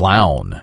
clown.